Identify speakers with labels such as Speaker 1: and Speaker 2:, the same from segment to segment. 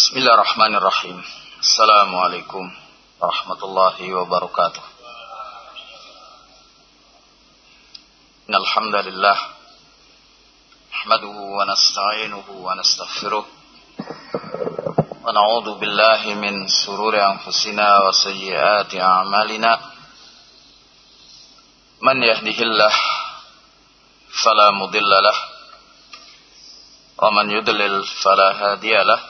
Speaker 1: Bismillahirrahmanirrahim. Assalamualaikum warahmatullahi wabarakatuh. Innal hamdalillah nahmaduhu wa nasta'inuhu wa nastaghfiruh wa na'udzu billahi min shururi anfusina wa sayyiati a'malina. Man yahdihillah fala mudilla lah wa man yudlil fala hadiya lah.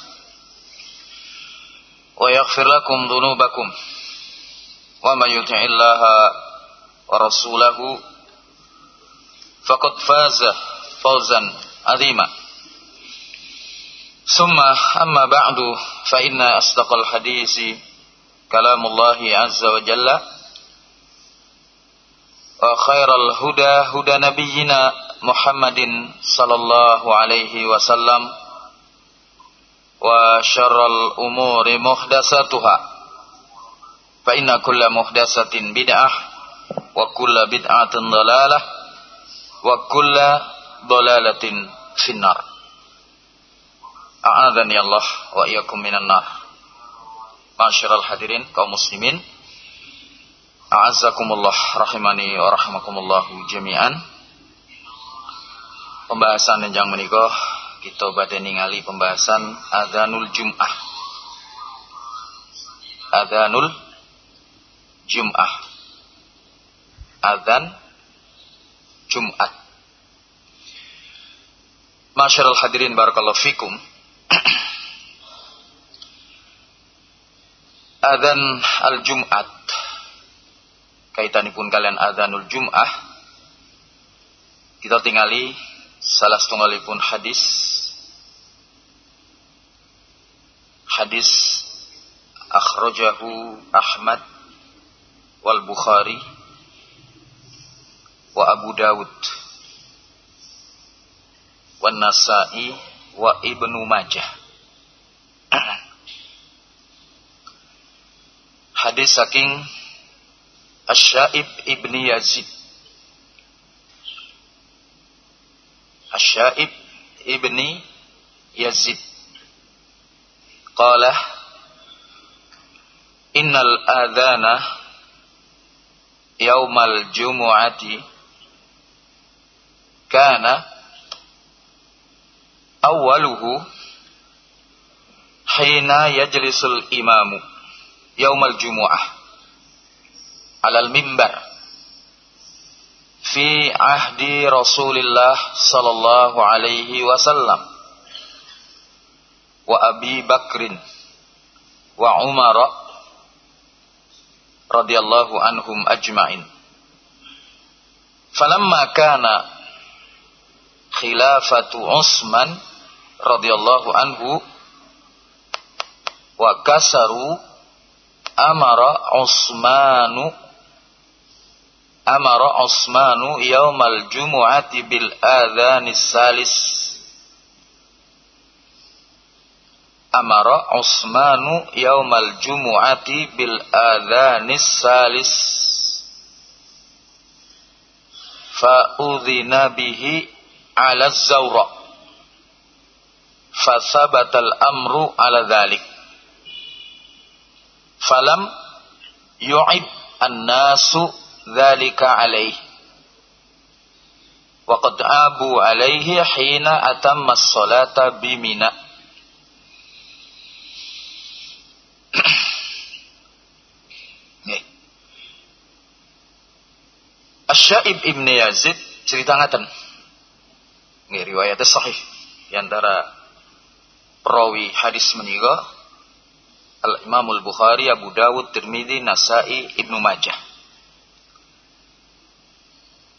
Speaker 1: ويغفر لكم ذنوبكم ومن يطع الله ورسوله فقد فاز فوزا عظيما. ثم أما بعد فإن أصدق الحديث كلام الله عز وجل وخير الهدى هدى نبينا محمد صلى الله عليه وسلم وشر الأمور محدثاتها فإن كل محدثة بدعة وكل بدعة ضلالة وكل ضلالة في النار أعاذني الله وإياكم من النار معاشر الحاضرين kaum muslimin A'azzakumullah rahimani wa rahimakumullahu jami'an Pembahasan yang menikah kita badai ningali pembahasan Adhanul Jum'ah. Adhanul Jum'ah. Adhan Jum'at. Masyarul hadirin barakallahu fikum. Adhan al-Jum'at. Kaitanipun kalian adhanul Jum'ah. Kita tingali salah setunggalipun hadis. Hadis akhrajahu Ahmad wal Bukhari wa Abu Dawud wa Nasa'i wa Ibnu Majah. Hadis saking Asyaib ibni Yazid Asyaib ibni Yazid Qala Innal adhana Yaumal jumu'ati Kana Awaluhu Hina yajlisul imamu Yaumal jumu'ah Alal mimbar fi ahdi Rasulillah sallallahu alaihi wasallam. Wa Abi Bakrin wa Umar radhiyallahu anhum ajma'in. Falamma kana khilafatu Utsman radhiyallahu anhu wa kasaru amara Utsmanu amara Utsmanu yaumal jumu'ati bil adzanis salis amara Utsmanu yaumal jumu'ati bil adzanis salis fa udhina bihi ala zawra fa sabata al amru ala dhalik falam yu'ib an-nasu dhalika alaih waqad abu alaihi hina atamma as-salata bimina Asyaib Ibn Yazid cerita ngaten. Nggih riwayatnya sahih di antara perawi hadis menika Al Imamul Bukhari, Abu Dawud, Tirmidzi, Nasai, Ibnu Majah.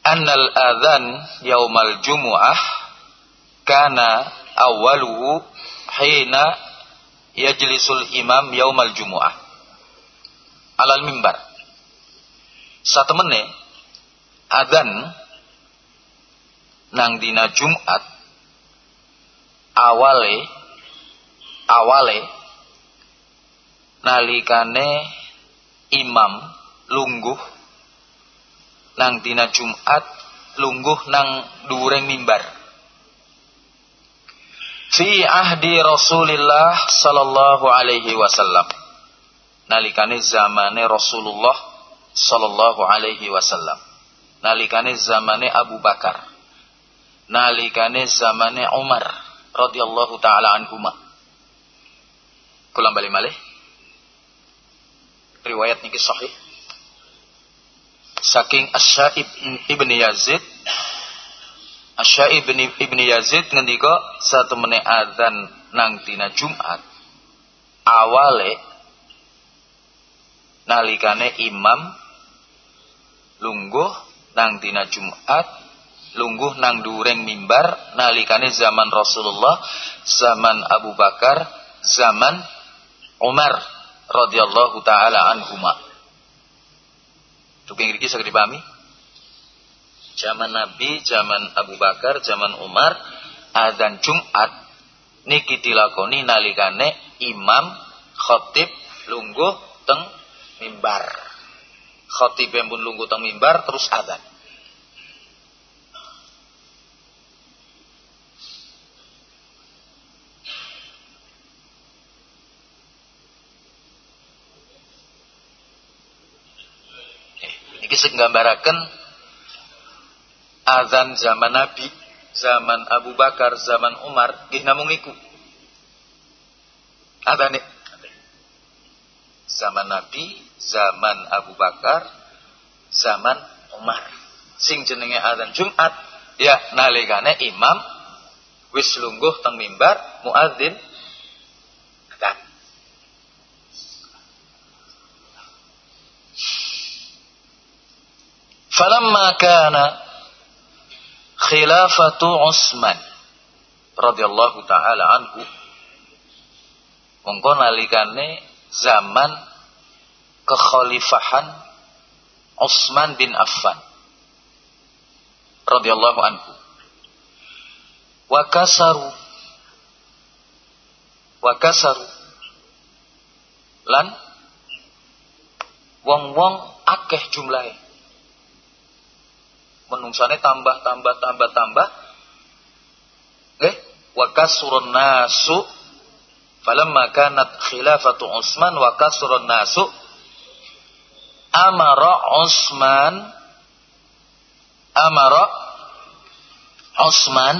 Speaker 1: Annal adzan yaumal jumu'ah kana awaluhu hina yajlisul imam yaumal jumu'ah alal mimbar. Satu menit adzan nang dina Jumat awale awale nalikane imam lungguh nang dina Jumat lungguh nang dureng mimbar. Fi ahdi Rasulillah sallallahu alaihi wasallam. Nalikane zamane Rasulullah sallallahu alaihi wasallam. Nalikane zamane Abu Bakar. Nalikane zamane Umar radhiyallahu taala anhuma. Kula bali malih. Riwayat niki sahih saking Asyaib ibn Yazid Asyaib ibn, ibn Yazid ngendika satu mene adzan nang dina Jumat awale nalikane imam lungguh nang dina Jumat lungguh nang dureng mimbar nalikane zaman Rasulullah, zaman Abu Bakar, zaman Umar radhiyallahu taala anhuma. Tuking iki saged dipahami? Zaman Nabi, zaman Abu Bakar, zaman Umar, adzan Jumat niki dilakoni nalikane imam khatib lungguh teng mimbar. Khatib pun lungguh teng mimbar terus adzan. Iki senggambaraken azan zaman Nabi, zaman Abu Bakar, zaman Umar, nggih namung iku. Adane zaman Nabi, zaman Abu Bakar, zaman Umar. Sing jenenge azan Jumat, ya nalikane imam wis lungguh teng mimbar muadzin falamma kana khilafatu Utsman radhiyallahu taala anhu mongko nalikane zaman kekhalifahan Utsman bin Affan radhiyallahu anhu. Wa kasaru wa kasaru lan wong-wong akeh jumlahe menungsane tambah tambah tambah tambah. Eh wa kasurun nasu falamma kanat khilafatu Utsman wa kasurun nasu amara Utsman amara Utsman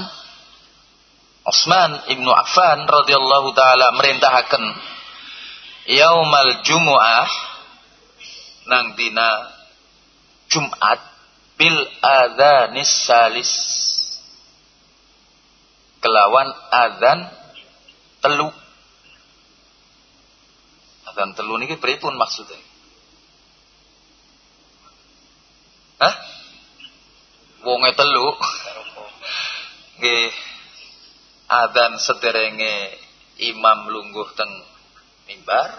Speaker 1: Utsman ibnu Affan radhiyallahu taala merintahaken yaumal jumuah nang dina Jumat bil adzanis salis. Kelawan adzan telu. Adzan telu niki pripun maksudnya? Hah? Wonge telu. Nggih. Adzan sederenge imam lungguh teng mimbar.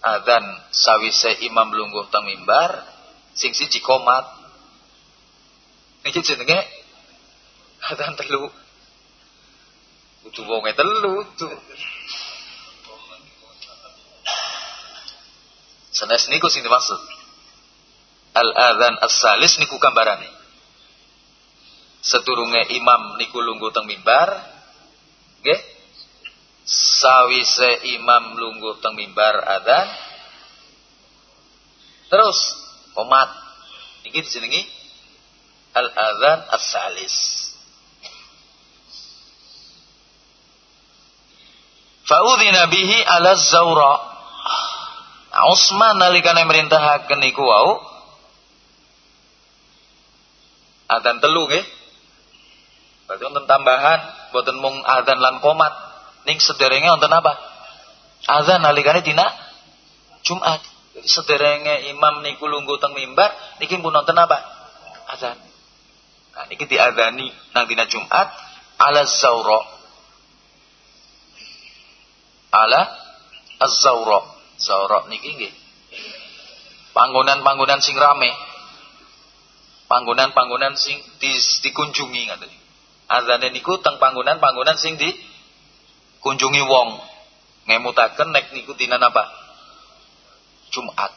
Speaker 1: Adzan sawise imam lungguh teng mimbar sing siji komat niki jenenge adzan telu kudu wonge telu tuh Senes niku sing dimaksud. Al adzan as-salis niku gambarane. Seturunge imam niku lungguh teng mimbar, nggih. Sawise imam lungguh teng mimbar adzan. Terus Komat. Ini dijenengi al-adzan as-salis. Fa'udhina bihi ala zawra. Nah, Utsman nalikane merintahaken niku wau Adzan telu nggih. Berarti wonten tambahan, boten mung adzan lan komat. Ning sederenge wonten apa? Adzan nalikane dina Jumat. Sederenge imam niku lungguh teng mimbar, niki pun wonten apa? Adzan. Nah, niki diadzani nang dina Jumat ala zaura. Ala az-zaura. Zaura niki nggih. Panggonan-panggonan sing rame panggonan-panggonan sing di, dikunjungi ngaten. Azane niku teng panggonan-panggonan sing dikunjungi wong. Ngemutaken nek niku dina apa? Jumat.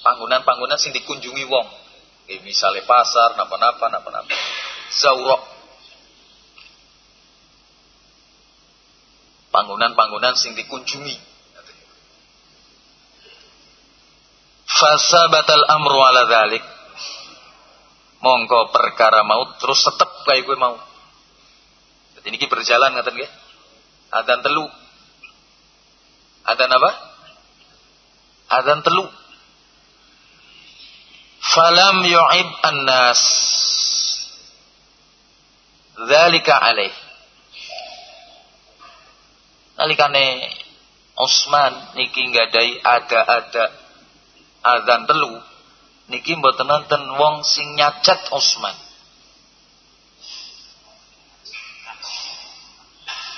Speaker 1: Panggonan-panggonan sing dikunjungi wong. Kayak misalnya pasar, napa-napa, napa-napa. Zaurok. Panggonan-panggonan sing dikunjungi. Fasabatal amru ala dhalik. Mongko perkara mau terus tetep kayak gue mau. Jadi ini berjalan ngatain nggih. Adzan telu. Adzan apa? Adzan telu. Falam yu'ib an-nas. Dzalika alaih. Nalikane Utsman niki nggadahi ada-ada adzan telu niki mboten nonton wong sing nyacat Utsman.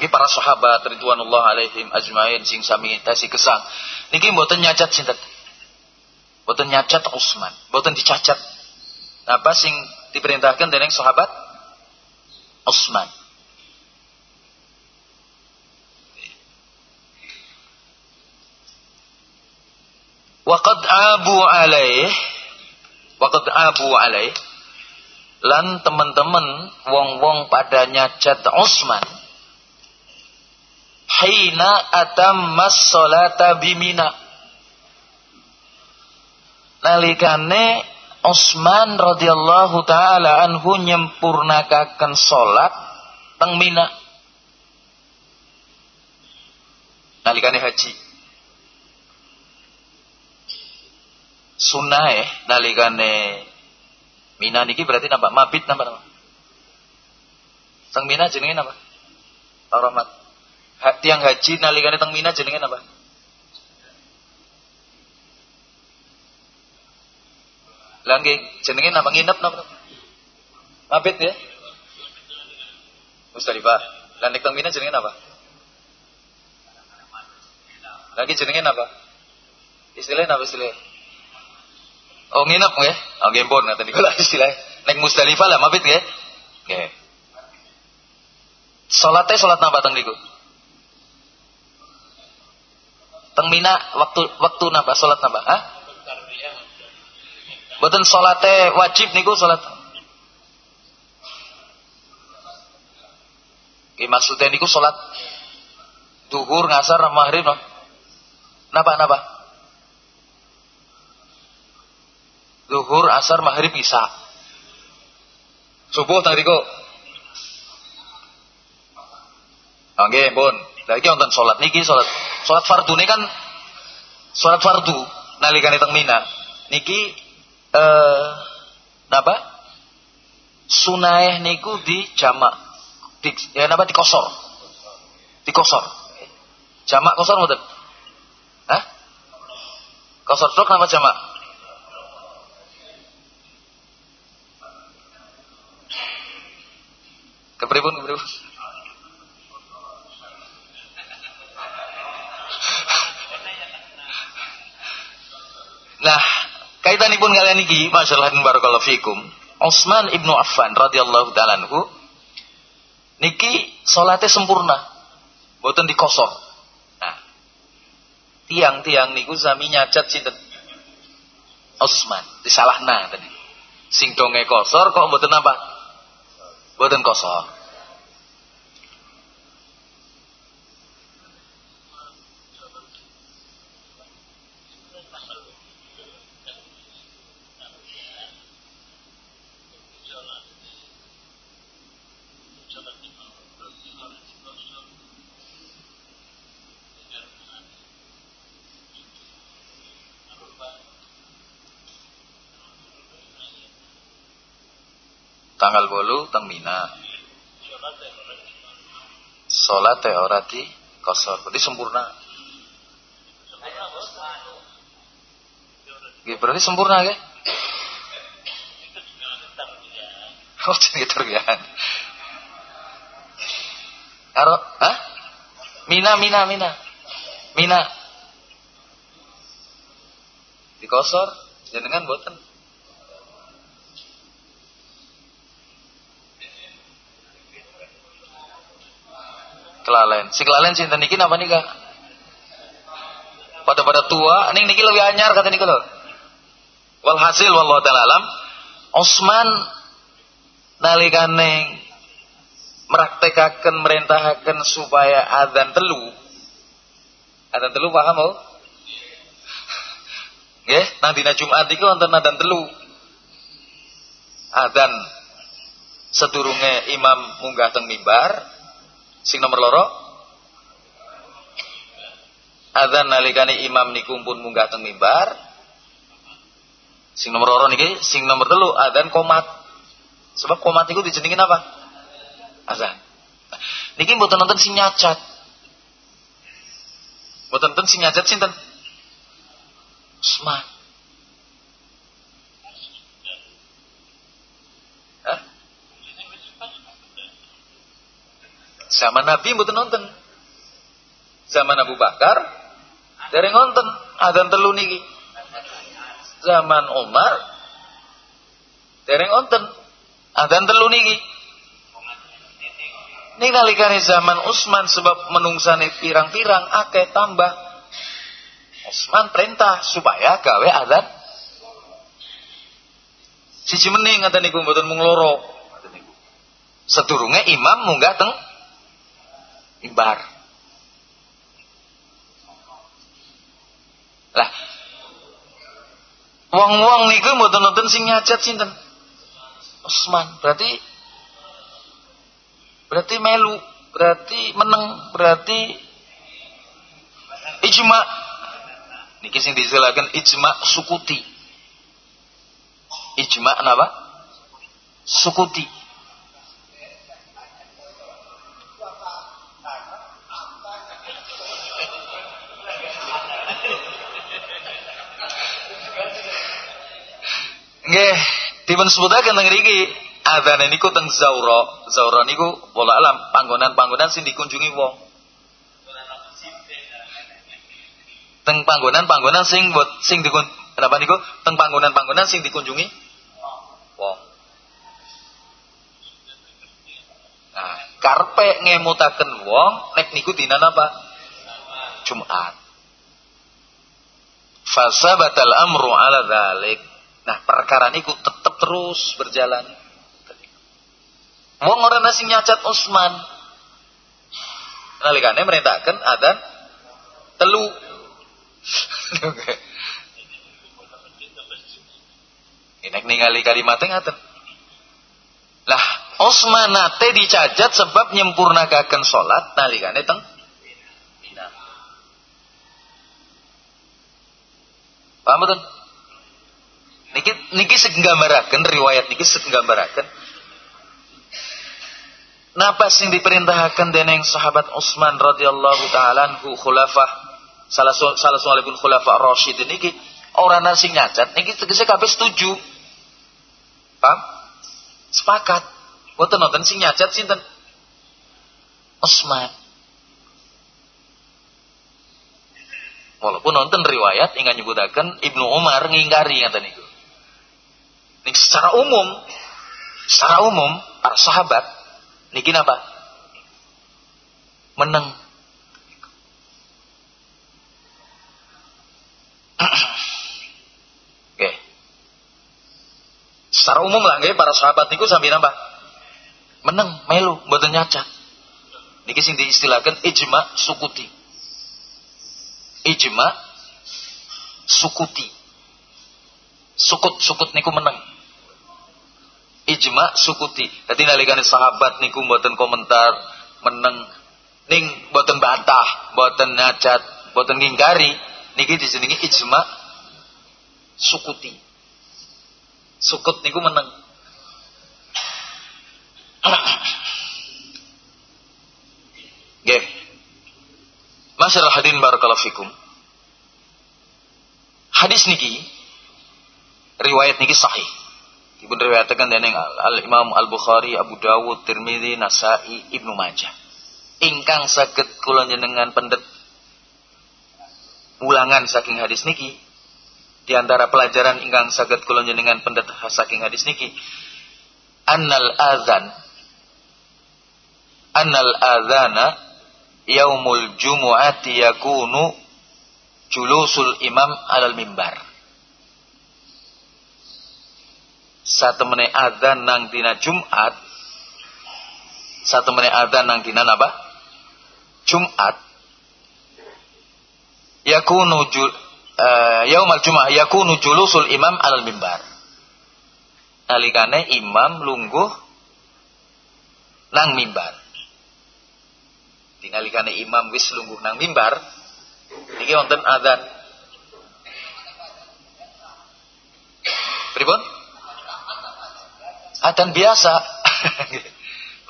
Speaker 1: Ini para sahabat ridwanullah alaihim ajmain sing sami tasi kesang. Niki mboten nyacat sinten? Mboten nyacat Utsman, mboten dicacat. Apa sing diperintahkan dening sahabat? Utsman. Waqad abu alaih Waqad abu alaih Lan teman-teman Wong-wong pada nyacat Utsman Hina atammas salata bimina Nalikane Utsman radhiyallahu taala anhu nyempurnakaken salat teng Mina nalikane haji sunnah eh nalikane Mina niki berarti napa? Mabit napa napa? Teng Mina jenenge napa? Rahmat. Ha, tiang haji nalikane teng Mina jenenge napa? Lagi jenenge napa nginep napa? Mabit ya? Mustalifah. Lan nek teng Mina jenenge napa? Lagi jenenge napa? Istilahnya napa istilahnya? Oh nginep ya? Oh nggih pun ngoten niku lah istilah. Nek Musdalifah lah mabit nggih. Nggih. Salate salat napa teng niku? Teng Mina waktu waktu napa salat napa? Hah? Boten salate wajib niku salat. Ki maksudnya niku salat duhur, ngasar, maghrib no. Napa napa? Zuhur, asar, maghrib, isya. Subuh tadi kok. Oke, pun. Lagi nonton sholat niki sholat sholat fardu ini kan sholat fardu nalikan teng mina. Niki eh napa? Sunaeh niku di jamak. Di, ya napa di kosor. Di kosor. Jamak kosor mboten? Hah? Kosor tok napa jamak? Kepripun kepripun? Nah, kaitanipun kalian iki masalah barakallahu fikum. Utsman ibnu Affan radhiyallahu taala niki salate sempurna. Mboten dikosor. Nah, tiang-tiang niku sami nyacat sinten? Utsman, disalahna tadi. Sing donge kosor kok mboten apa? Boten kosong. Tanggal bolu teng Mina salat teh ora di kosor berarti sempurna Nggih berarti sempurna nggih Oh jadi terbian Karo, hah? Mina, Mina, Mina. Mina. Dikosor, jenengan boten. Kelalen. Si kelalen cinta niki apa nih kak? Pada pada tua, ning niki lebih anyar kata niki loh. Walhasil wallahu taala alam, Osman nalikane meraktekkan merintahkan supaya adzan telu adzan telu paham mau nggih nang dina Jumat iku wonten adzan telu adzan sedurunge imam munggah teng mimbar sing nomor loro adzan nalikane imam niku pun munggah teng mimbar sing nomor loro niki sing nomor telu adzan komat sebab komat niku dijenengin apa azan. Niki mboten nonton sing nyacat. Mboten nonton sing nyacat sinten? Usman. Zaman Nabi mboten nonton. Zaman Abu Bakar dari nonton adzan telu niki. Zaman Umar dari nonton adzan telu niki. Nalikane zaman Utsman sebab menungsane pirang-pirang akeh tambah. Utsman perintah supaya gawe adat. Siji mending ngaten niku mboten mung loro. Sedurunge imam munggah teng mimbar. Lah wong-wong niku mboten nonton sing nyacat sinten? Utsman. Berarti berarti melu, berarti meneng, berarti ijma. Niki sing diselakan ijma sukuti. Ijma napa? Sukuti. Nggih, dipun sebutaken teng mriki adzan niku teng zaura. Zaura niku wala alam panggonan-panggonan sing dikunjungi wong. Teng panggonan-panggonan sing buat sing dikun kenapa niku teng panggonan-panggonan sing dikunjungi wong. Nah, karpe ngemutaken wong nek niku dina napa? Jumat. Fasabatal amru ala dzalik. Nah, perkara niku tetap terus berjalan. Wong ora nasi nyacat Utsman. Nalikane merintahkan adan telu. Inek ningali kalimatnya ngaten. Lah, Utsman nate dicacat sebab nyempurnakaken salat nalikane teng Paham betul? Niki niki segenggambaraken riwayat niki segenggambaraken Napa sing diperintahkan dening sahabat Utsman radhiyallahu taala anhu khulafah salah salah pun khulafah rasyidin niki orang sing nyacat niki tegese kabeh setuju. Paham? Sepakat. Boten nonton sing nyacat sinten? Utsman. Walaupun nonton riwayat ingkang nyebutaken Ibnu Umar ngingkari ngaten niku. Ning secara umum, secara umum para sahabat Niki apa? Meneng. Oke. Secara umum lah nggih para sahabat niku sambil napa? Meneng, melu, mboten nyacat. Niki sing diistilahkan ijma sukuti. Ijma sukuti. Sukut, sukut niku meneng ijma sukuti. Dadi nalikane sahabat niku mboten komentar meneng ning mboten bantah, mboten nyacat, mboten ngingkari niki dijenengi ijma sukuti. Sukut niku meneng. Nggih. Masyaallah hadirin barakallahu fikum. Hadis niki riwayat niki sahih. Ibu riwayatkan dening Al Imam Al Bukhari, Abu Dawud, Tirmidzi, Nasai, Ibnu Majah. Ingkang saged kula jenengan pendet ulangan saking hadis niki di antara pelajaran ingkang saged kula jenengan pendet saking hadis niki annal adzan annal adzana yaumul jumu'ati yakunu julusul imam alal mimbar satemene adzan nang dina Jumat satemene adzan nang dina apa Jumat yakunu jul, uh, yaumal Jumat yakunu julusul imam alal mimbar nalikane imam lungguh nang mimbar Tinggalikane imam wis lungguh nang mimbar, niki wonten adzan. Pripun? Adzan biasa.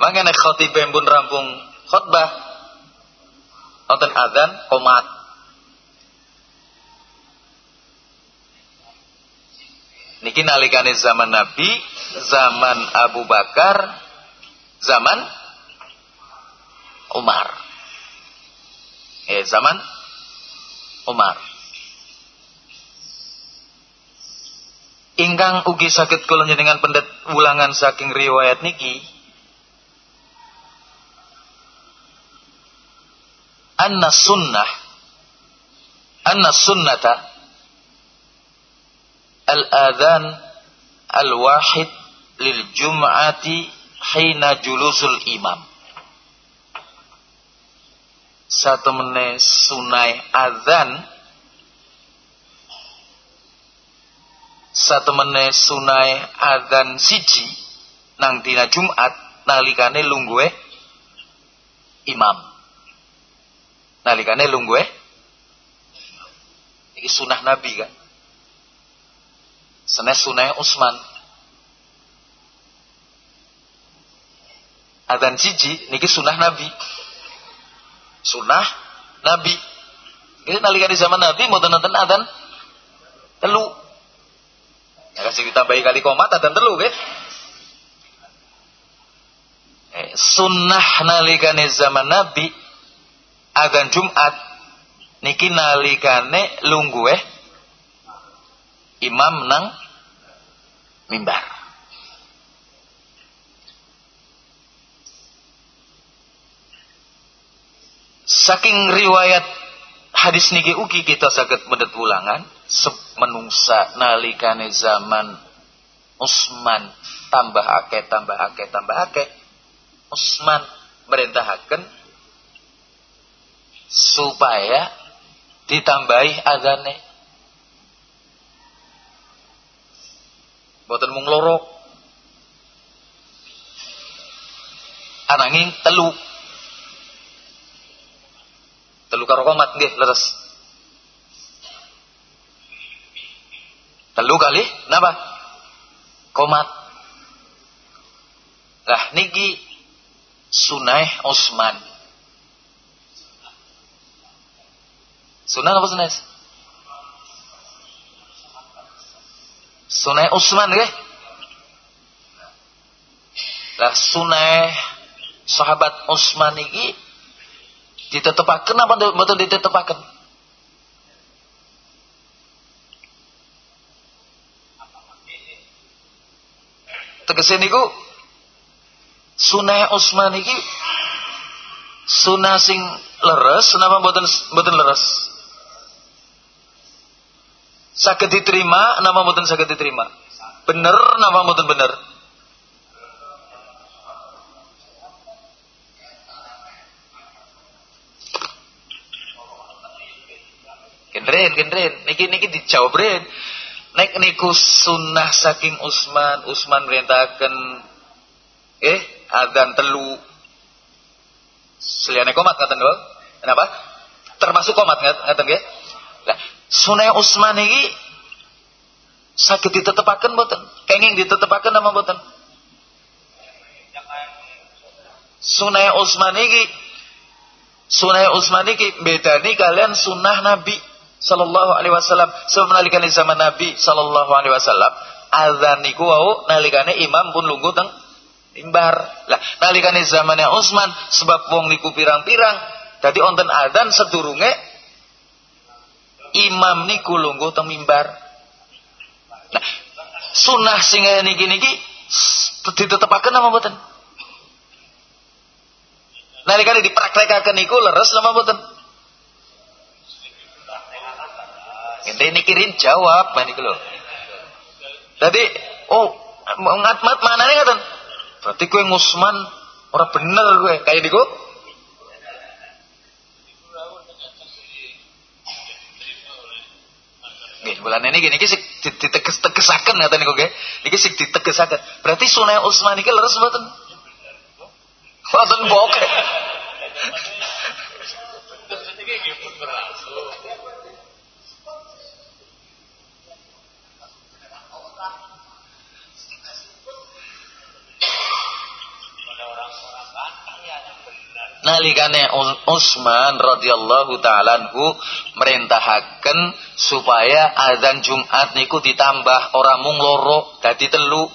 Speaker 1: Mangane khatib pun rampung khutbah. Wonten adzan komat. Niki nalikane zaman Nabi, zaman Abu Bakar, zaman Umar. Eh, zaman Umar. Ingkang ugi sakit kula dengan pendet ulangan saking riwayat niki. Anna sunnah anna sunnata al-adhan al-wahid lil jum'ati hina julusul imam. Satu meneh sunai azan satu meneh sunai azan siji nang dina Jumat nalikane lungguhe imam. Nalikane lungguhe iki sunah Nabi kan senes sunai Utsman azan siji niki sunah Nabi. Sunnah Nabi. Jadi nalikan di zaman Nabi mau nonton adan telu. Ya kasih ditambahi kali komat adan telu ke? Eh, sunnah nalikane zaman Nabi adan Jumat niki nalikane lunggu eh imam nang mimbar. Saking riwayat hadis niki ugi kita saged mendet ulangan. Menungsa nalikane zaman Utsman tambah akeh tambah akeh tambah akeh. Utsman merintahaken supaya ditambahi adane boten mung loro. Ananging telu Telu karo komat nggih leres. Telu kali napa? Komat. Lah niki sunai Utsman. Sunah apa sunai? Sunai Utsman nggih. Lah sunai sahabat Utsman iki Ditetepaken apa mboten ditetepaken? Tegese niku sunah Utsman iki sunah sing leres napa mboten mboten leres? Saged diterima napa mboten saged diterima? Bener napa mboten bener? Gendren, gendren. Niki niki dijawab ren. Nek niku sunnah saking Usman, Usman merintahkan eh adzan telu. Seliane komat ngaten lho. Kenapa? Termasuk komat ngaten nggih. Lah, sunnah Usman niki sakit ditetepaken mboten? Kenging ditetepaken apa mboten? Sunai Utsman iki Sunai Utsman iki bedani kalian sunnah Nabi sallallahu alaihi wasallam. Sebab nalikane zaman Nabi sallallahu alaihi wasallam azan niku wau nalikane imam pun lungguh teng mimbar. Lah nalikane zamane Utsman sebab wong niku pirang-pirang dadi onten azan sedurunge imam niku lungguh teng mimbar. Nah, sunnah sing niki niki ditetepaken apa mboten? Nalikane dipraktekake niku leres nama mboten? Ini kirim jawab niku lho. Jadi, oh, ngatmat mana nih ngaten? Berarti kue ngusman orang bener gue kayak diku. Nggih, bulan ini gini sik diteges-tegesaken ngaten niku nggih. Iki sik. Berarti Sunai Utsman iki leres mboten? Mboten bokeh. Nalikane Utsman radhiyallahu taala anhu merintahaken supaya azan Jumat niku ditambah ora mung loro dadi telu.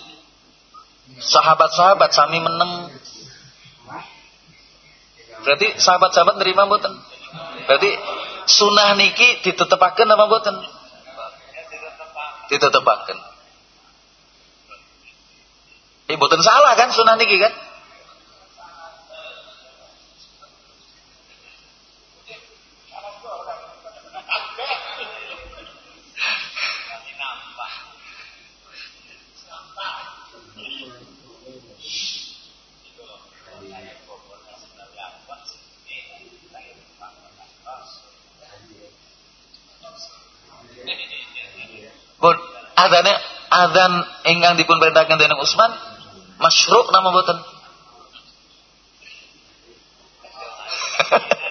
Speaker 1: Sahabat-sahabat sami meneng. Berarti sahabat-sahabat nerima mboten? Berarti sunah niki ditetepaken apa mboten? Ditetepaken. Eh mboten salah kan sunah niki kan? Pun adane adzan ingkang dipun perintahkan dening Utsman masyru' nama boten.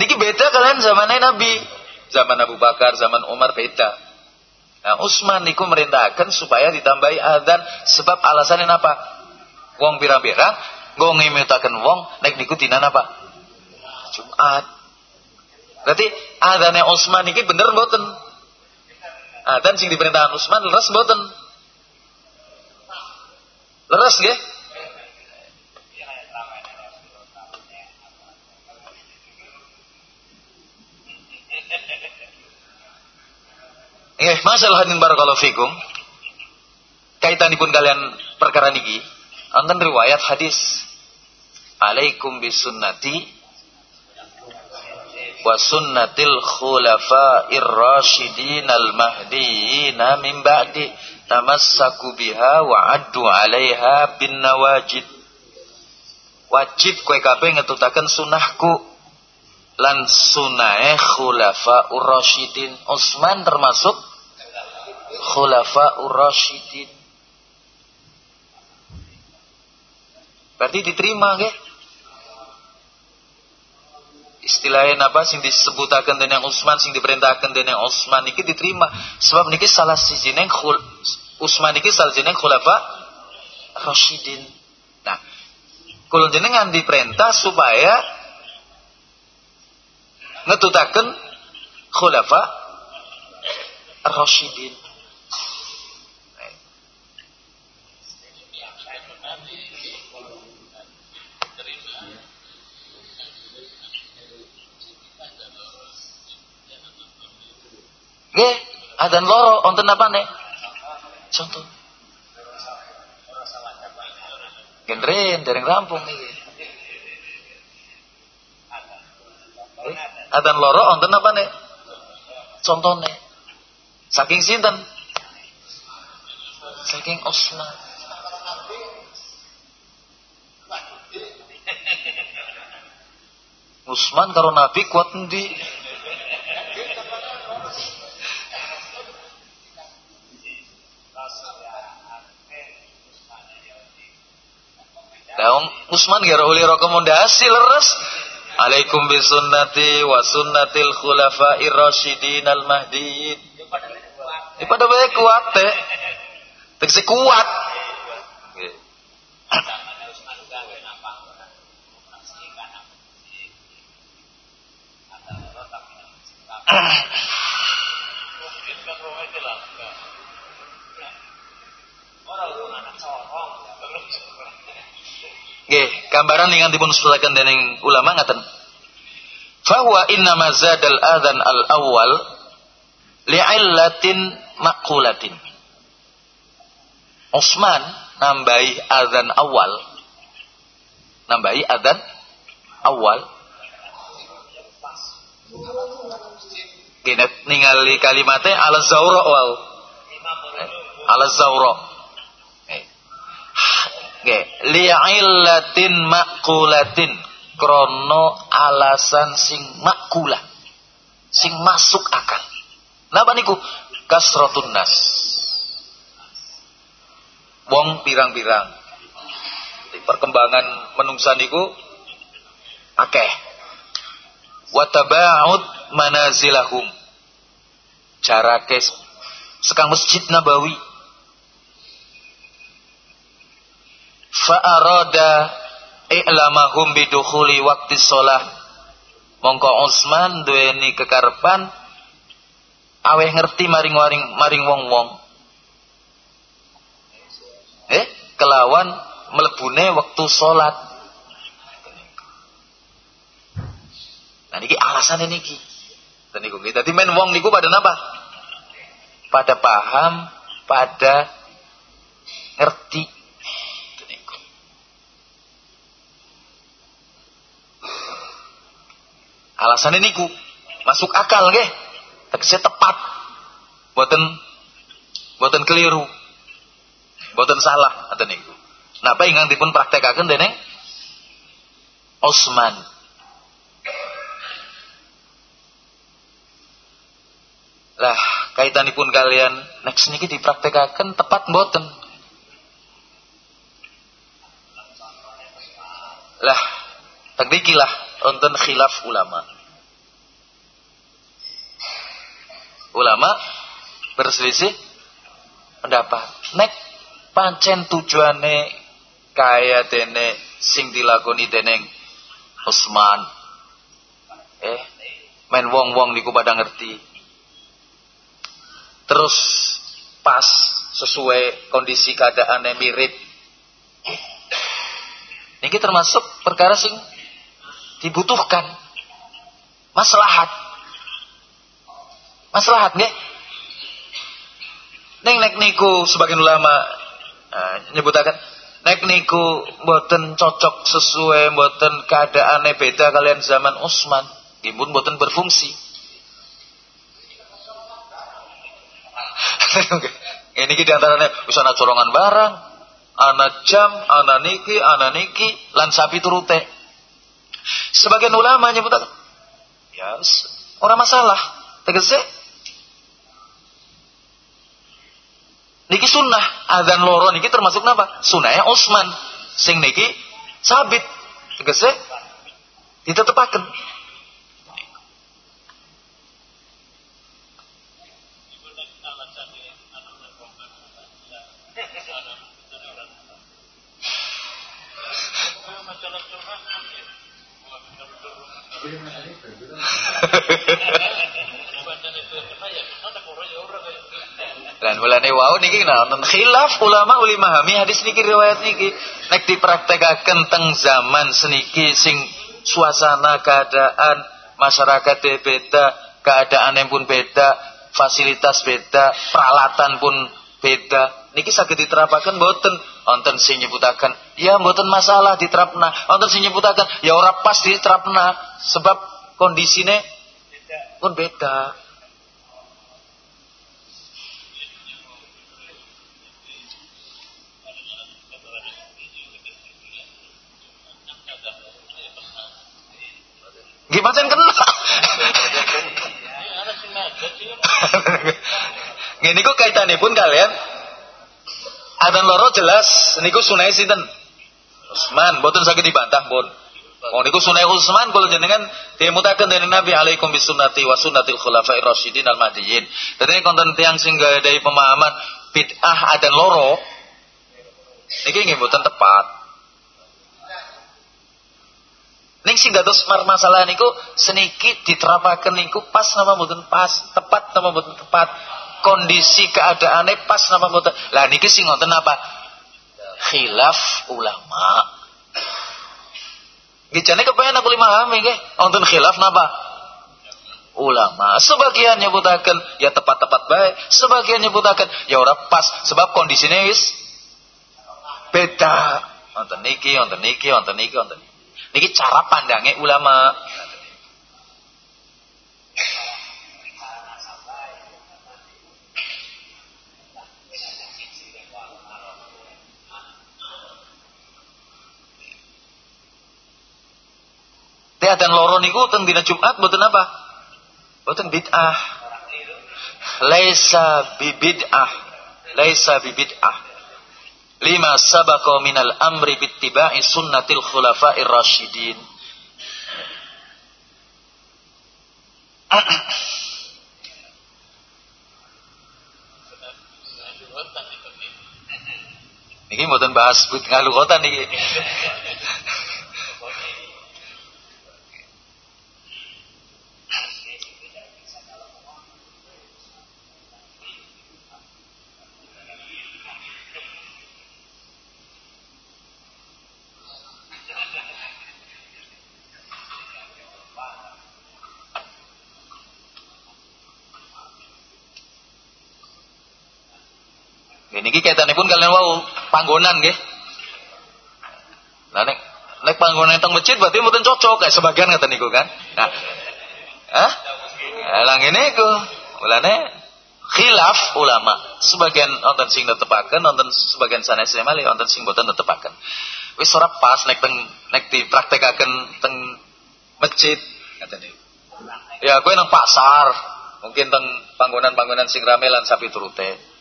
Speaker 1: Niki beda kalian zamannya Nabi. Zaman Abu Bakar, zaman Umar beda. Nah, Utsman niku merintahkan supaya ditambahi adzan sebab alasannya apa? Wong pirang-pirang nggo ngimutaken wong nek niku dinan apa? Jumat. Berarti adzane Utsman niki bener mboten? Adzan sing diperintahkan Utsman leres mboten? Leres nggih? Eh, masalah hadin barakallahu fikum. Kaitanipun kalian perkara niki, wonten riwayat hadis. Alaikum bisunnati wa sunnatil khulafa'ir rasyidin al mahdiyina min ba'di tamassaku biha wa addu 'alaiha bin nawajid. Wajib kowe kabeh ngetutaken sunahku lan sunahe khulafa'ur rasyidin. Utsman termasuk khulafa urasyidin. Berarti diterima nggih? Istilahnya apa sing disebutaken dening Utsman sing diperintahkan dening Utsman niki diterima sebab niki salah neng khul Utsman niki salah neng khulafa rasyidin. Nah, kula jenengan diperintah supaya ngetutaken khulafa rasyidin. Nggih, adzan loro wonten nih? Contoh. Gendren dereng rampung niki. Adzan loro wonten nih? Contohnya. Saking sinten? Saking Osman. Usman karo Nabi kuat endi? Daung Usman gara uli rekomendasi leres. Alaikum bisunnati wa sunnatil khulafa'ir rasyidin al mahdiin. Ini pada baik kuat teh. Tegese kuat. Nggih, gambaran ingkang dipun suraken dening ulama ngaten. Fahuwa innama zadal adzan al-awwal li'illatin maqulatin. Utsman nambahi adzan awal. Nambahi adzan awal. Gini ningali kalimatnya ala zauro wau. Ala zauro. Nggih, li'illatin makulatin krono alasan sing makulah. Sing masuk akal. Napa niku? Kasratun nas. Wong pirang-pirang. Perkembangan menungsa niku akeh. Wataba'ud manazilahum. Jarake sekang masjid Nabawi fa'arada i'lamahum bidukhuli waktu sholah. Mongko Utsman duweni kekarepan aweh ngerti maring-maring maring wong-wong. Eh kelawan melebune waktu sholat. Nah niki alasan niki. Dan niku dadi men wong niku pada napa? Pada paham pada ngerti Alasan ini ku masuk akal nggih. Tegese tepat. Boten boten keliru. Boten salah ngoten niku. Napa ingkang dipun praktekaken dening Osman. Lah, kaitanipun kalian next niki dipraktekaken tepat boten. Lah, tegdikilah wonten khilaf ulama. Ulama berselisih pendapat. Nek pancen tujuane kaya dene sing dilakoni dening Utsman. Eh, men wong-wong niku pada ngerti. Terus pas sesuai kondisi keadaannya mirip. Niki termasuk perkara sing dibutuhkan. Maslahat. Maslahat nggih. Neng nek niku sebagian ulama uh, nyebutaken nek niku mboten cocok sesuai mboten keadaannya beda kalian zaman Utsman ibu mboten berfungsi. Ini kita antaranya bisa corongan barang anak jam anak niki anak niki lan sapi turute Sebagian ulama nyebut ya orang masalah. Tegese niki sunnah adzan loro niki termasuk napa? Sunnahnya Utsman sing niki sabit. Tegese ditetepaken. Dan mulane wau niki naon khilaf ulama uli memahami hadis niki riwayat niki. Nek dipraktekaken teng zaman seniki sing suasana keadaan masyarakat beda, keadaan yang pun beda, fasilitas beda, peralatan pun beda. Niki saged diterapaken boten wonten sing nyebutaken ya mboten masalah diterapna, wonten sing nyebutaken ya ora pas diterapna sebab kondisine pun beda. Gimana yang kena? Ini kok kaitannya pun kalian Adan loro jelas niku sunai sinten Utsman boten saged dibantah pun Wong niku sunai Utsman kula jenengan dimutaken dening Nabi alaikum bisunnati wa sunnatil khulafair rasyidin al mahdiyyin. Dadi konten tiang sing dari pemahaman bid'ah adan loro niki nggih boten tepat. Ning sing dados masalah niku seniki diterapaken niku pas nama mboten pas, tepat nama mboten tepat. Kondisi keadaannya pas nama mboten. Lah niki sing ngoten apa? Khilaf ulama. Gijane kepengen aku memahami nggih, wonten khilaf napa? Ulama. Sebagian nyebutaken ya tepat-tepat baik, sebagian nyebutaken ya ora pas sebab kondisinya wis beda. Wonten niki, wonten niki, wonten niki, wonten niki. Niki cara pandangnya ulama. Teh dan loro niku teng dina Jumat mboten apa? Mboten bid'ah. Laisa bibid'ah. Laisa bibid'ah lima sabaqa minal amri bittiba'i sunnatil khulafa'ir rasyidin Ini mboten bahas but ngalukotan niki. Niki pun kalian wau panggonan nggih. Lah nek nek panggonan teng masjid berarti mboten cocok kayak sebagian kata niku kan. Nah. Hah? Lah ngene iku. Mulane khilaf ulama. Sebagian wonten sing netepaken, wonten sebagian sanes malih wonten sing mboten netepaken. Wis ora pas nek teng nek dipraktekaken teng masjid niku. Ya kowe nang pasar, mungkin teng panggonan-panggonan sing rame lan sapi turute.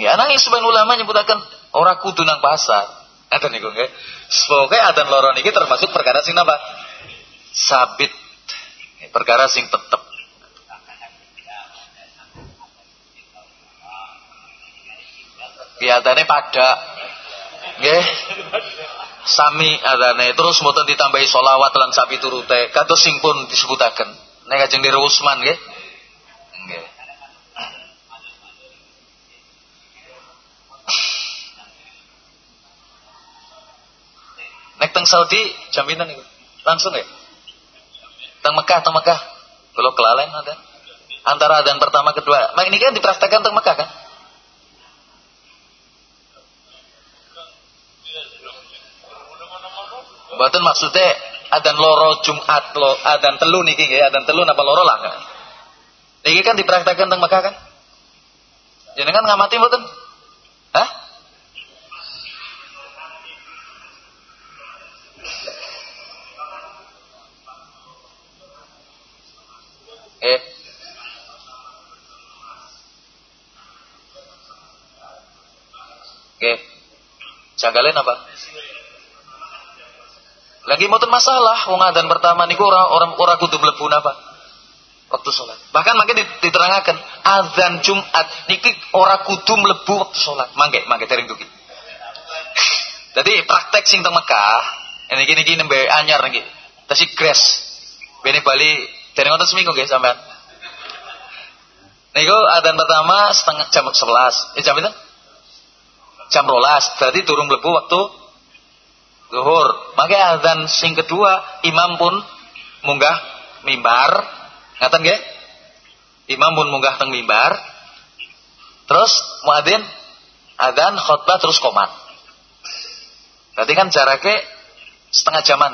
Speaker 1: Ya nangis sebagian ulama nyebutakan orang kudu nang pasar. Ada nih gue. Semoga ada loron ini termasuk perkara sing apa? Sabit. Perkara sing tetep. Kelihatannya pada. Nggih. Sami adane terus mboten ditambahi solawat lan sapi turute. Kados sing pun disebutaken. Nek Kanjeng Diri Usman nggih. Nggih. Nek teng Saudi jam pinten niku? Langsung ya? Teng Mekah, teng Mekah. Kalau kelalen ada. Antara dan pertama kedua. Mak ini kan dipraktekkan teng Mekah kan? Batin maksudnya adan loro Jumat lo adan telu niki ya adan telu napa loro lah kan? Niki kan dipraktekkan teng Mekah kan? Kan ngamati mboten? Hah? Eh. Oke. Janggalin apa? Lagi mau masalah wong adzan pertama niku ora orang ora kudu mlebu napa? Waktu sholat. Bahkan makin diterangkan azan Jumat niki ora kudu mlebu waktu sholat. Mangke, mangke tering duki. Jadi praktek sing teng Mekah, ini gini gini nembe anyar niki. Tasi grass. Bene Bali dari ngotot seminggu nggih sampean. Niku adzan pertama setengah jam 11. Eh jam itu? Jam rolas. Berarti turun mlebu waktu zuhur. Maka adzan sing kedua imam pun munggah mimbar. Ngaten nggih? Imam pun munggah teng mimbar. Terus muadzin adzan khutbah terus komat. Berarti kan jaraknya setengah jaman.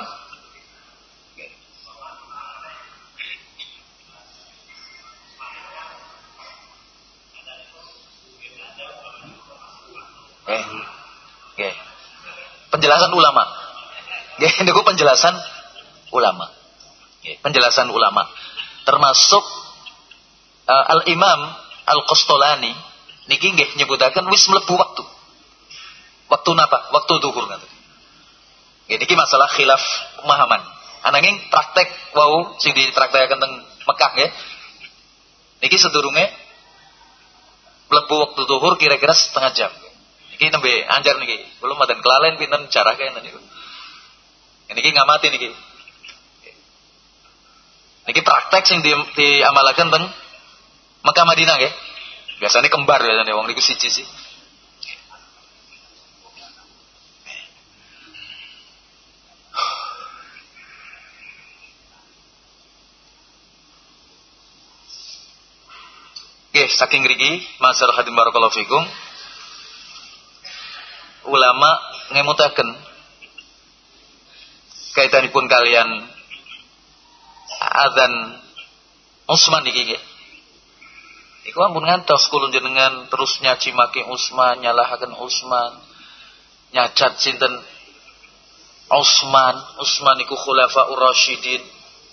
Speaker 1: Eh, okay. Penjelasan ulama. Ya, ini penjelasan ulama. Okay. Penjelasan ulama. Termasuk uh, Al-Imam Al-Qostolani niki nggih nyebutaken wis mlebu waktu. Waktu napa? Waktu duhur ngoten. Nggih niki masalah khilaf pemahaman. Ananging praktek wau sing dipraktekaken teng Mekah nggih. Niki sedurunge mlebu waktu duhur kira-kira setengah jam. Iki nembe anjar niki. Belum ada kelalen pinten carake niku. Niki ngamati niki. Niki praktek sing di, diamalaken teng Mekah Madinah nggih. Biasanya kembar biasanya wong niku siji sih. Oke, saking rigi, masalah hadim barakallahu fikum. Ulama ngemutaken kaitanipun kalian adzan Utsman iki. Iku ampun ngantos kula jenengan terus nyaci maki Utsman, nyalahaken Utsman. Nyacat sinten Utsman, Utsman iku khulafaur rasyidin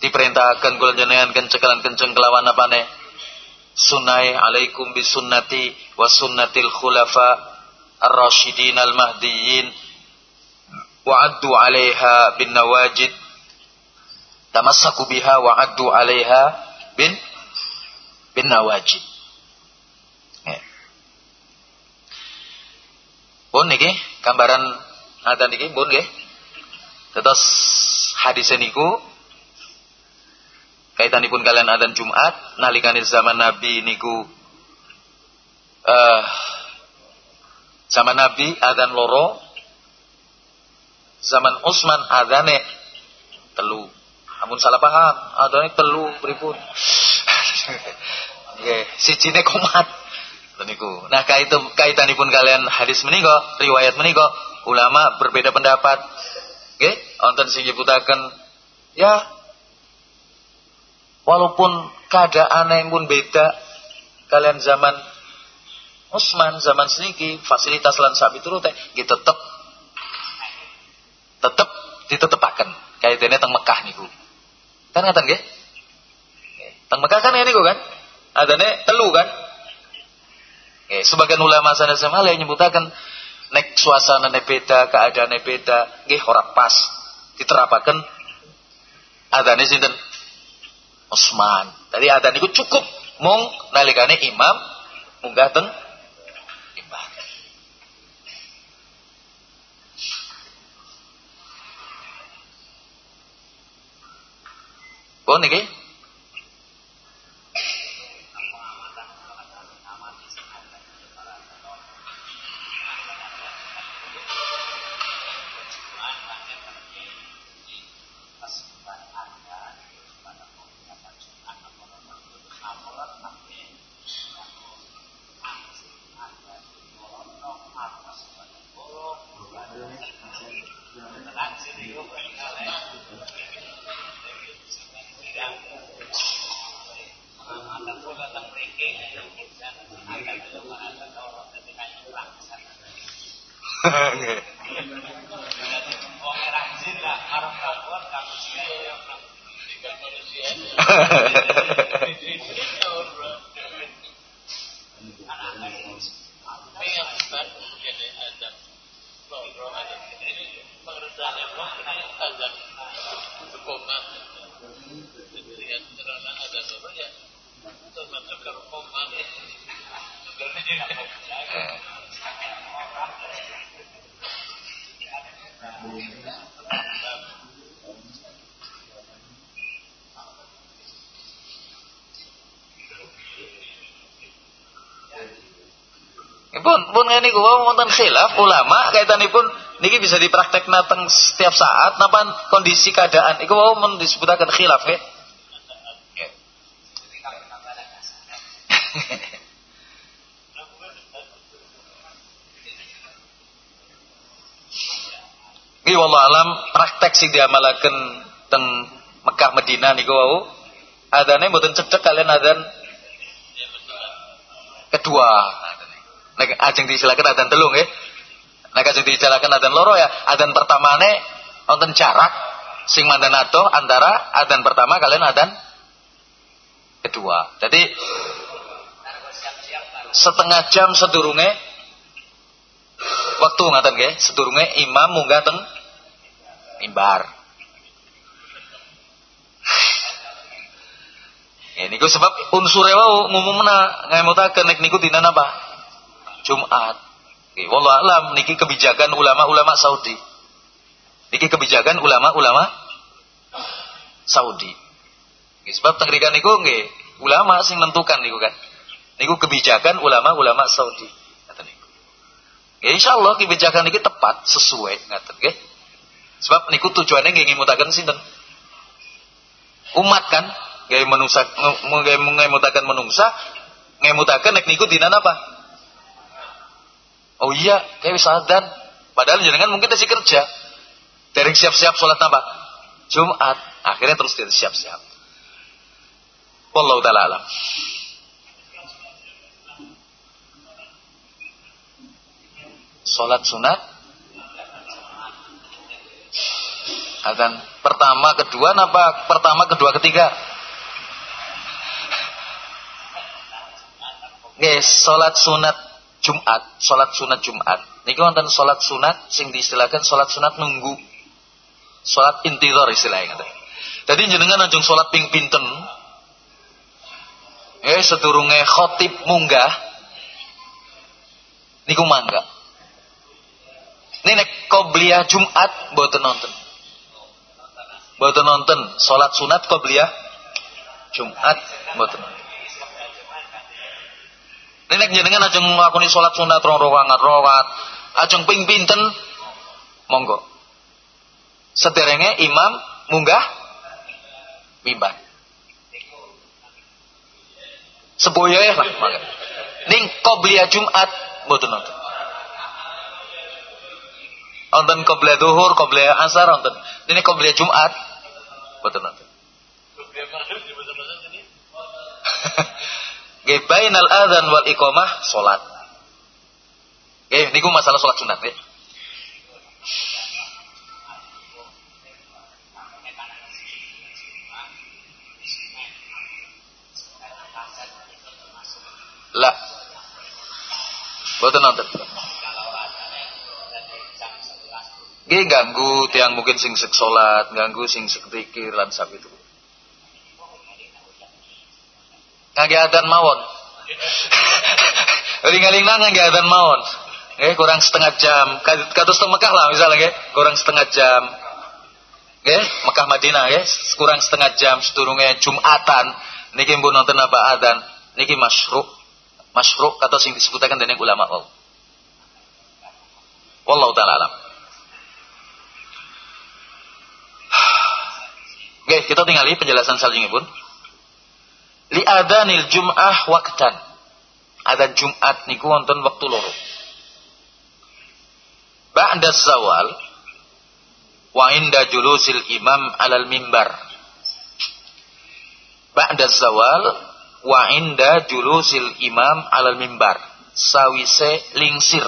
Speaker 1: diperintahkan kula jenengan kencekalan kenceng kelawan apane? sunai alaikum bisunnati wa sunnatil khulafa bin nawajid tamassaku biha wa addu 'alaiha bin bin nawajid ya. Pun niki gambaran ada niki pun nggih. Tetes hadis niku kaitanipun kalian adzan Jumat nalikane zaman Nabi niku uh, zaman Nabi adzan loro. Zaman Utsman adzane telu. Amun salah paham adzane telu pripun? Nggih sijine komat niku. Nah kaitan kaitanipun kalian hadis menika riwayat menika ulama berbeda pendapat. Nggih wonten sing nyebutaken ya Walaupun keadaan yang pun beda, kalian zaman Utsman zaman seniki fasilitas lan sapi turu teh gitu tetep tetep ditetepaken kaitane teng Mekah niku. Kan ngaten nggih? Teng Mekah kan ini kan? Adane telu kan? Eh, sebagian ulama sana sama lain nyebutaken nek suasana ne beda, keadaan beda, nggih ora pas diterapaken adane sinten Utsman. Tadi adzan itu cukup mung nalikane imam munggah teng imam. Pun niki Oh, no. Niku wonten khilaf ulama kaitanipun niki bisa dipraktekna teng setiap saat napa kondisi keadaan. Iku wau mun disebutaken khilaf nggih. Nggih wallah alam praktek sing diamalaken teng Mekah Madinah niku wau. Adane mboten cedhek kalian adan. Kedua Nek ajeng disilakan adzan telu nggih. Nek ajeng disilakan adzan loro ya, adzan pertamane wonten jarak sing mandanato antara adzan pertama kalian adzan kedua. Jadi setengah jam sedurunge waktu ngaten nggih, sedurunge imam munggah teng mimbar. Ini ku sebab unsur wau ngumumna ngemutaken nek niku dina napa? Jumat. Oke, wallah alam niki kebijakan ulama-ulama Saudi. Niki kebijakan ulama-ulama Saudi. Sebab tengrikan niku nggih ulama sing menentukan niku kan. Niku kebijakan ulama-ulama Saudi. Ngoten niku. Ya insyaallah kebijakan niki tepat sesuai ngoten nggih. Sebab niku tujuannya nggih ngimutaken sinten? Umat kan nggih menungsa nggih ngimutaken menungsa ngemutaken nek niku dina apa? Oh iya, kayak wis Padahal jenengan mungkin masih kerja. Dari siap-siap sholat apa? Jumat. Akhirnya terus dia siap-siap. Wallahu ta'ala alam. Sholat sunat. Akan pertama, kedua, apa? Pertama, kedua, ketiga. Guys, sholat sunat Jumat, sholat sunat Jumat. Niki wonten sholat sunat sing diistilahkan sholat sunat nunggu. Sholat intidor istilahnya kata. Jadi jenengan anjung sholat ping pinten. Eh sedurunge khotib munggah. Niku mangga. Ini nek qobliyah Jumat mboten nonton. Mboten nonton sholat sunat qobliyah Jumat mboten nonton. Nek jenengan ajeng nglakoni salat sunat rong rakaat rakaat, ajeng ping pinten monggo. Sederenge imam munggah mimbar. Ya lah mangga. Ning qobliyah Jumat mboten nonton. Wonten qobliyah duhur, qobliyah asar wonten. Ini qobliyah Jumat mboten nonton. Nggih bainal adzan wal iqamah salat. Nggih niku masalah salat sunat nggih. Lah. Boten nonton. Nggih ganggu tiang mungkin sing sek salat, ganggu sing sek zikir lan itu. Ngangge adzan mawon. Ring-ring nang ngangge adzan mawon. Eh kurang setengah jam. Kados teng Mekah lah misalnya nggih, kurang setengah jam. Nggih, Mekah Madinah nggih, kurang setengah jam sedurunge Jumatan. Niki mbok nonton apa adzan, niki masyru'. Masyru' kata sing disebutaken dening ulama wau. Wallahu taala alam. Oke, kita tinggali penjelasan selanjutnya pun li adanil jum'ah waktan. Adan Jumat niku wonten wektu loro. Ba'da zawal wa inda julusil imam alal mimbar. Ba'da zawal wa inda julusil imam alal mimbar. Sawise lingsir.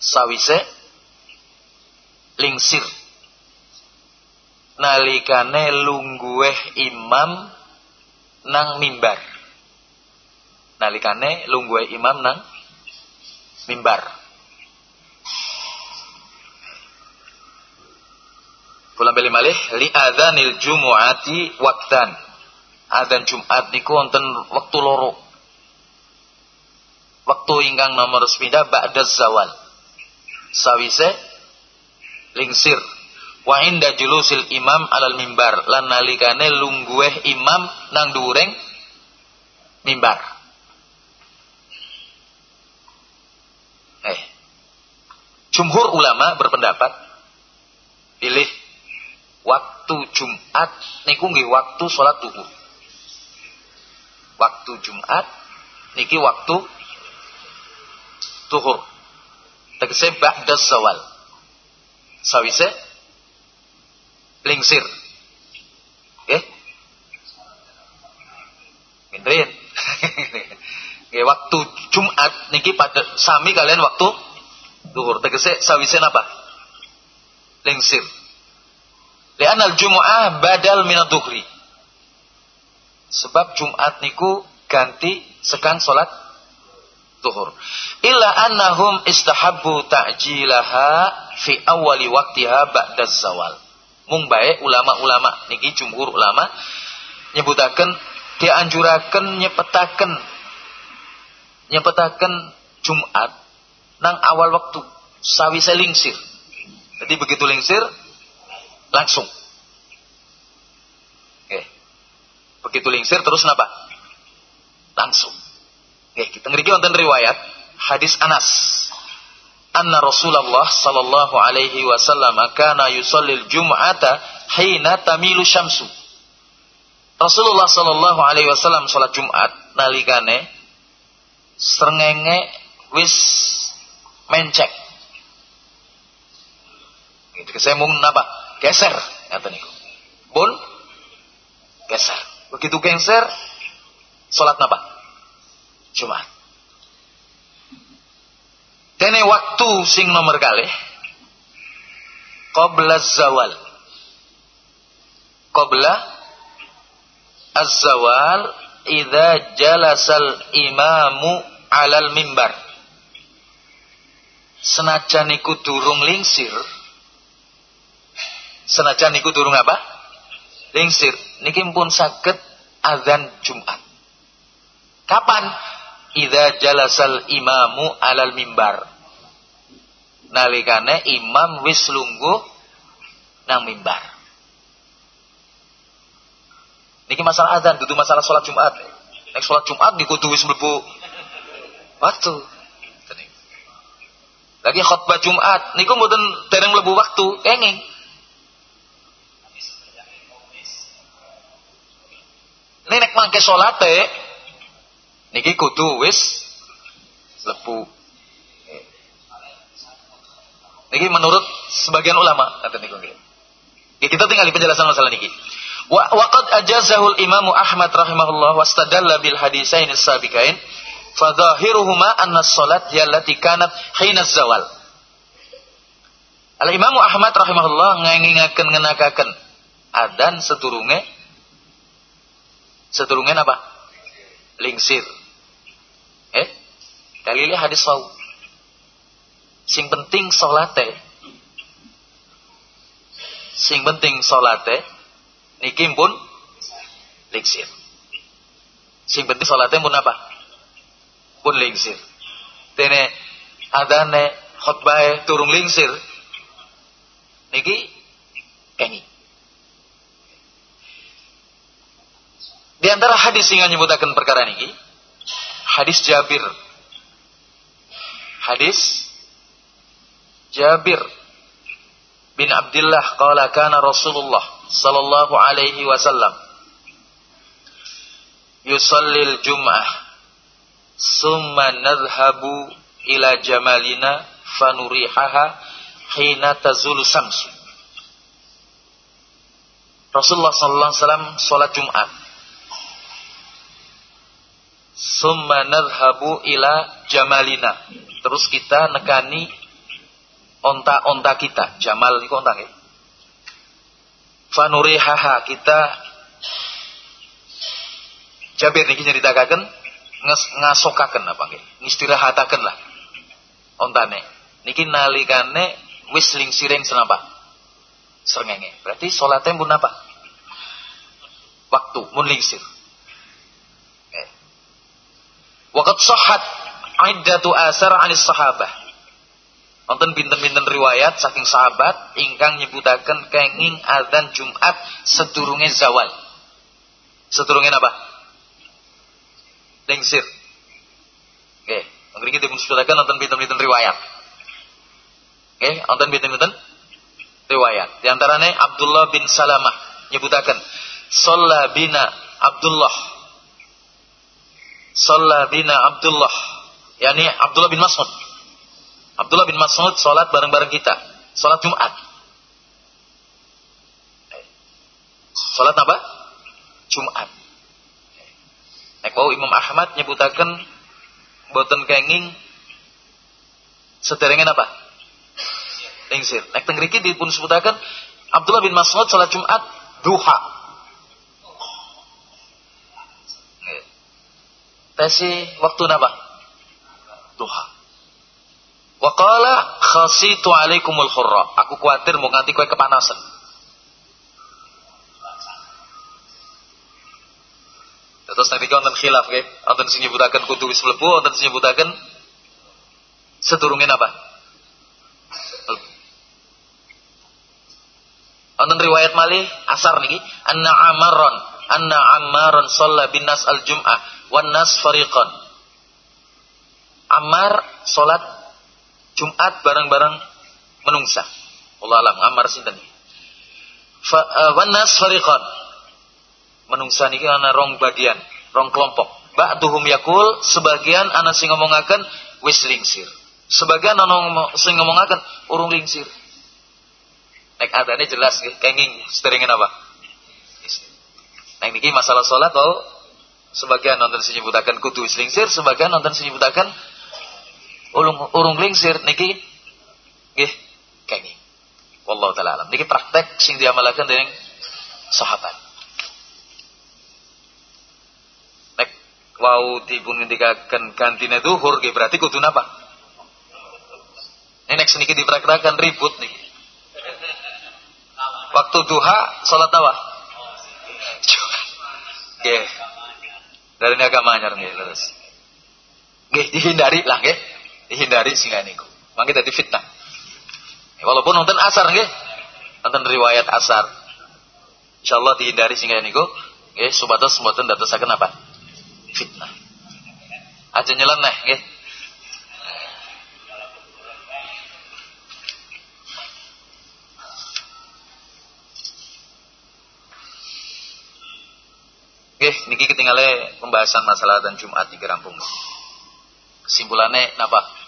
Speaker 1: Sawise lingsir. Nalikane lunggueh imam nang mimbar. Nalikane lungguhe imam nang mimbar. Kula beli malih li adzanil jumu'ati waktan. Adzan Jumat niku wonten wektu loro. Waktu ingkang nomor sepeda ba'da zawal. Sawise lingsir wa inda julusil imam alal mimbar. Lan nalikane lunggueh imam nang dureng mimbar. Eh. Jumhur ulama berpendapat pilih waktu Jumat niku nggih waktu salat duhur. Waktu Jumat niki waktu duhur. Tegese ba'da zawal sawise lingsir. Nggih. Pinterin. Nggih waktu Jumat niki pada sami kalian waktu duhur. Tegese sawise napa? Lingsir. Li'anal Jumu'ah badal minad duhri. Sebab Jumat niku ganti sekan salat duhur. Illa annahum istahabbu ta'jilaha fi awali waktiha ba'da zawal mung bae ulama-ulama niki jumhur ulama nyebutaken dianjuraken nyepetaken nyepetaken Jumat nang awal waktu sawise lingsir. Jadi begitu lingsir langsung. Oke. Begitu lingsir terus napa? Langsung. Oke, kita ngeriki wonten riwayat hadis Anas. Anna Rasulullah sallallahu alaihi wasallam kana yusallil jum'ata hina tamilu syamsu. Rasulullah sallallahu alaihi wasallam salat Jumat nalikane srengenge wis mencek. Gitu saya mau napa? Geser kata niku. Pun geser. Begitu geser salat napa? Jumat. Dene waktu sing nomor kali qabla zawal. Qabla az-zawal idza jalasal imamu alal mimbar. Senajan iku durung lingsir. Senajan iku durung apa? Lingsir. Niki pun saged azan Jumat. Kapan? Idza jalasal imamu alal mimbar. Nalikane imam wis lungguh nang mimbar. Niki masalah adzan, dudu masalah sholat Jumat. Nek sholat Jumat dikudu wis mlebu waktu. Lagi khutbah Jumat niku mboten dereng mlebu waktu, kenging. Nek mangke salate niki kudu wis lebu. Niki menurut sebagian ulama kata niku nggih. Kita tinggal di penjelasan masalah niki. Wa waqad ajazahul Imam Ahmad rahimahullah wastadalla bil hadisain as-sabiqain fadhahiruhuma anna as-salat hiya allati kanat hina zawal. Al Imam Ahmad rahimahullah ngengingaken ngenakaken adan seturunge seturunge apa? Lingsir. Eh? Dalilnya hadis sawu. Sing penting salate. Sing penting salate niki pun lingsir. Sing penting salate pun apa? Pun lingsir. Dene adane khutbah turung lingsir. Niki kengi. Di antara hadis yang menyebutkan perkara ini, hadis Jabir. Hadis Jabir bin Abdullah qala kana Rasulullah sallallahu alaihi wasallam yusallil jum'ah summa nadhhabu ila jamalina fanurihaha hina tazulu samsu Rasulullah sallallahu alaihi wasallam salat Jumat summa nadhhabu ila jamalina. Terus kita nekani onta-onta kita. Jamal itu onta nggih. Fanurihaha kita. Jabir niki nyeritakaken ngasokaken apa nggih? Ngistirahataken lah. Ontane. Niki nalikane wis lingsireng senapa srengenge. Berarti salatnya pun apa? Waktu mun lingsir. Waqad sahhat iddatu asar anis sahabah. Wonten pinten-pinten riwayat saking sahabat ingkang nyebutaken kenging adzan Jumat sedurunge zawal. Sedurunge apa? Lengsir. Oke, mriki dipun sebutaken wonten pinten-pinten riwayat. Oke, wonten pinten-pinten riwayat. Di antaranya Abdullah bin Salamah nyebutaken Shalla bina Abdullah Shalla bina Abdullah. Yani Abdullah bin Mas'ud. Abdullah bin Mas'ud salat bareng-bareng kita. Salat Jumat. Salat apa? Jumat. Nek wau Imam Ahmad nyebutaken boten kenging sederengan apa? Lingsir. Nek teng mriki dipun sebutaken Abdullah bin Mas'ud salat Jumat duha. Tesi waktu napa? Duha. Wa qala khasitu alaikumul khurra. Aku kuatir mau nganti kowe kepanasan. Terus nanti kau nonton khilaf ke, nonton sing nyebutaken kudu wis mlebu, nonton sing nyebutaken sedurungin apa? Nonton riwayat malih asar niki, anna Amaron anna Ammaran shalla bin nas al-jum'ah wan nas fariqan. Ammar salat Jumat bareng-bareng menungsa. Allah alam Ammar sinten iki? Fa uh, wan nas fariqan. Menungsa niki ana rong bagian, rong kelompok. Ba'duhum yakul sebagian ana sing ngomongaken wis lingsir. Sebagian ana sing ngomongaken urung lingsir. Nek adane jelas kenging sederenge apa? Nah ini masalah sholat oh sebagian nonton senyebutakan kudu selingsir, sebagian nonton senyebutakan urung urung lingsir niki nggih kenging. Wallahu taala alam. Niki praktek sing diamalaken dening sahabat. Nek wau dipun ngendikaken gantine zuhur nggih berarti kudu napa? Nek seniki dipraktekan ribut nih. Waktu duha salat apa? Nggih. Dari agama anyar nggih terus. Nggih dihindari lah nggih. Dihindari singa niku. Mangke dadi fitnah. Walaupun nonton asar nggih. Nonton riwayat asar. Insyaallah dihindari singa niku. Nggih supados mboten dadosaken apa? Fitnah. Aja nyeleneh nggih. Oke, niki ketinggalan pembahasan masalah dan Jumat di Gerampung. Kesimpulannya napa?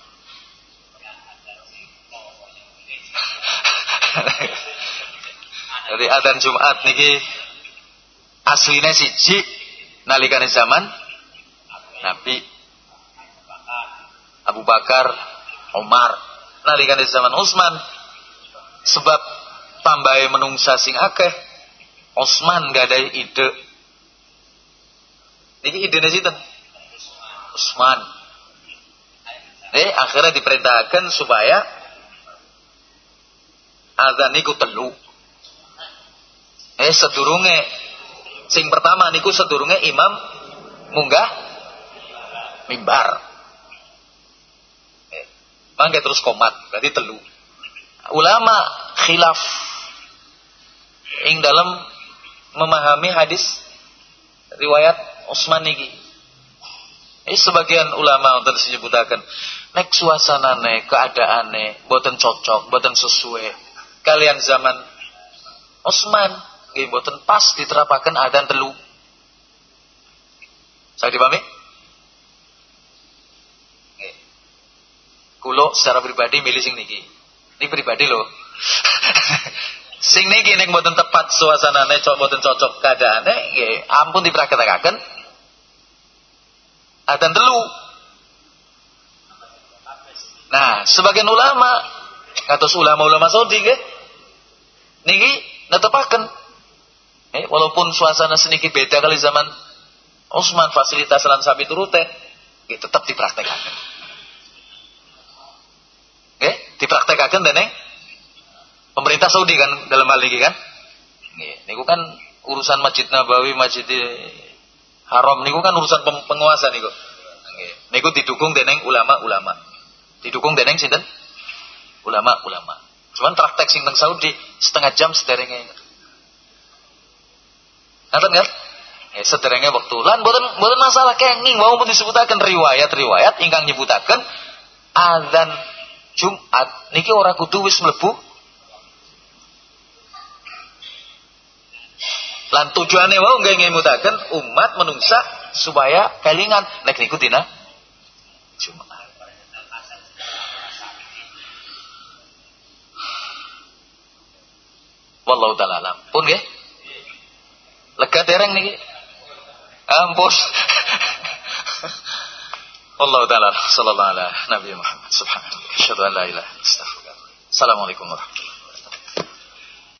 Speaker 1: Jadi adan Jumat niki aslinya siji nalikane zaman Nabi Abu Bakar, Umar, nalikane zaman Utsman sebab tambahe menungsa sing akeh Utsman ada ide Niki idene sinten? Usman. Eh akhirnya diperintahkan supaya azan niku telu. Eh sedurunge sing pertama niku sedurunge imam munggah mimbar. Eh, mangke terus komat, berarti telu. Ulama khilaf ing dalam memahami hadis riwayat Utsman niki. Ini sebagian ulama untuk disebutakan nek suasanane, keadaane boten cocok, boten sesuai kalian zaman Utsman nggih boten pas diterapaken adzan telu. Saya dipahami? Kulo secara pribadi milih sing niki. Ini pribadi loh. sing niki nek boten tepat suasanane, cocok boten cocok keadaane, nggih ampun dipraketekaken Adzan telu. Nah, sebagian ulama atau ulama-ulama Saudi nggih niki netepaken eh, walaupun suasana sedikit beda kali zaman Utsman fasilitas lan sapi turute ya, tetap dipraktekkan. Oke, dipraktekkan dening pemerintah Saudi kan dalam hal ini kan. Nggih, niku kan urusan Masjid Nabawi, Masjid haram niku kan urusan penguasa niku. Niku didukung dening ulama-ulama. Didukung dening sinten? Ulama-ulama. Cuman praktek sing teng Saudi setengah jam sederenge. Ngaten kan? Ya sederenge waktu. Lan boten boten masalah kenging mau pun disebutaken riwayat-riwayat ingkang nyebutaken azan Jumat niki ora kudu wis mlebu Lan tujuannya wau nggak ngemutaken umat menungsa supaya kelingan nek niku Jumat. Wallahu taala alam. Pun nggih. Lega dereng niki. Ampun. Wallahu taala sallallahu alaihi Nabi Muhammad subhanahu wa ta'ala. Asyhadu an la ilaha. Assalamualaikum warahmatullahi